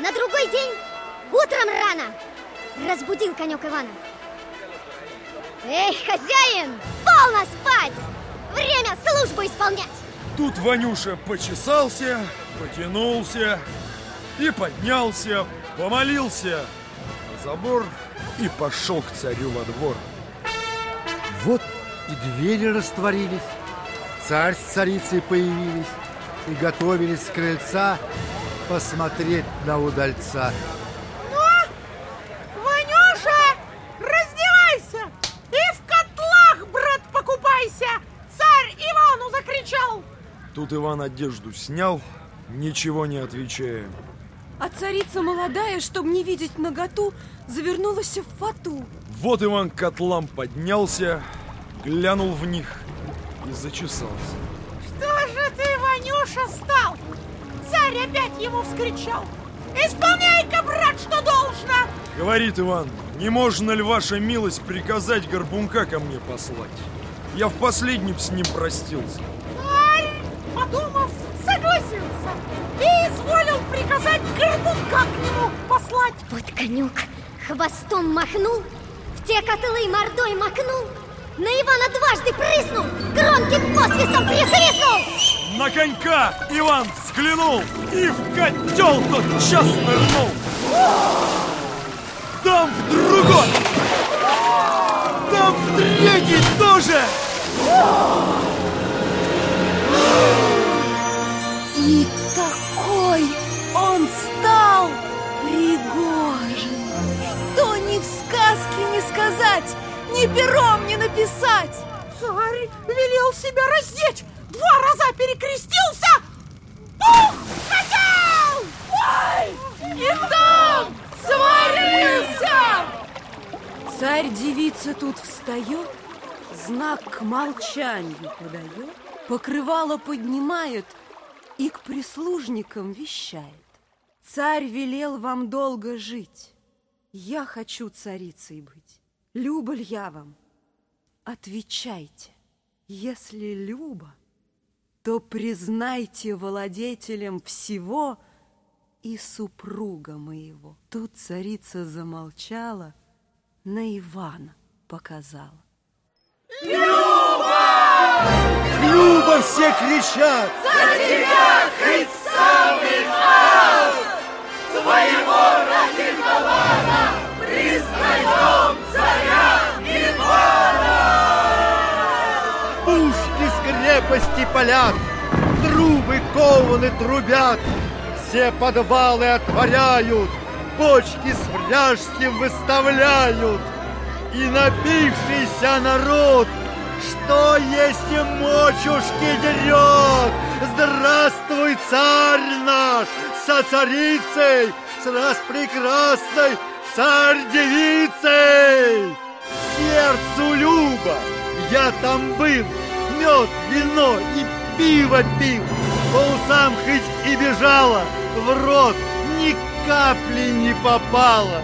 На другой день, утром рано, разбудил конек Ивана. Эй, хозяин, полно спать! Время службу исполнять! Тут Ванюша почесался, потянулся и поднялся, помолился на забор и пошел к царю во двор. Вот и двери растворились, царь с царицей появились и готовились с крыльца посмотреть на удальца. Ну, Ванюша, раздевайся и в котлах, брат, покупайся! Царь Ивану закричал! Тут Иван одежду снял, ничего не отвечая. А царица молодая, чтобы не видеть наготу, завернулась в фату. Вот Иван к котлам поднялся, глянул в них и зачесался. Что же ты, Ванюша, стал? Царь опять ему вскричал. Исполняй-ка, брат, что должно! Говорит Иван, не можно ли ваша милость приказать горбунка ко мне послать? Я в последнем с ним простился. Царь, подумав, согласился и изволил приказать горбунка к нему послать. Вот конюк хвостом махнул, в те котлы мордой макнул, на Ивана дважды прыснул, громким посвистом присвистнул. На конька Иван взглянул и в котел тот час нырнул. Там в другой, там в третий тоже. И такой он стал пригожий, что ни в сказке не сказать, ни пером не написать. Царь велел себя раздеть, два раза перекрестился, пух, хотел! Ой! И там сварился! Царь девица тут встает, знак к молчанию подает, покрывало поднимает и к прислужникам вещает. Царь велел вам долго жить. Я хочу царицей быть. Люба ль я вам? Отвечайте. Если люба, то признайте владетелем всего и супруга моего. Тут царица замолчала, на Ивана показала. Люба все кричат! Пушки крепости палят, трубы кованы трубят, все подвалы отворяют, бочки с вряжским выставляют. И напившийся народ, что есть мочушки дерет. Здравствуй, царь наш, со царицей, с распрекрасной царь-девицей. Сердцу Люба, я там был, мед, вино и пиво пил. По усам хоть и бежала, в рот ни капли не попала.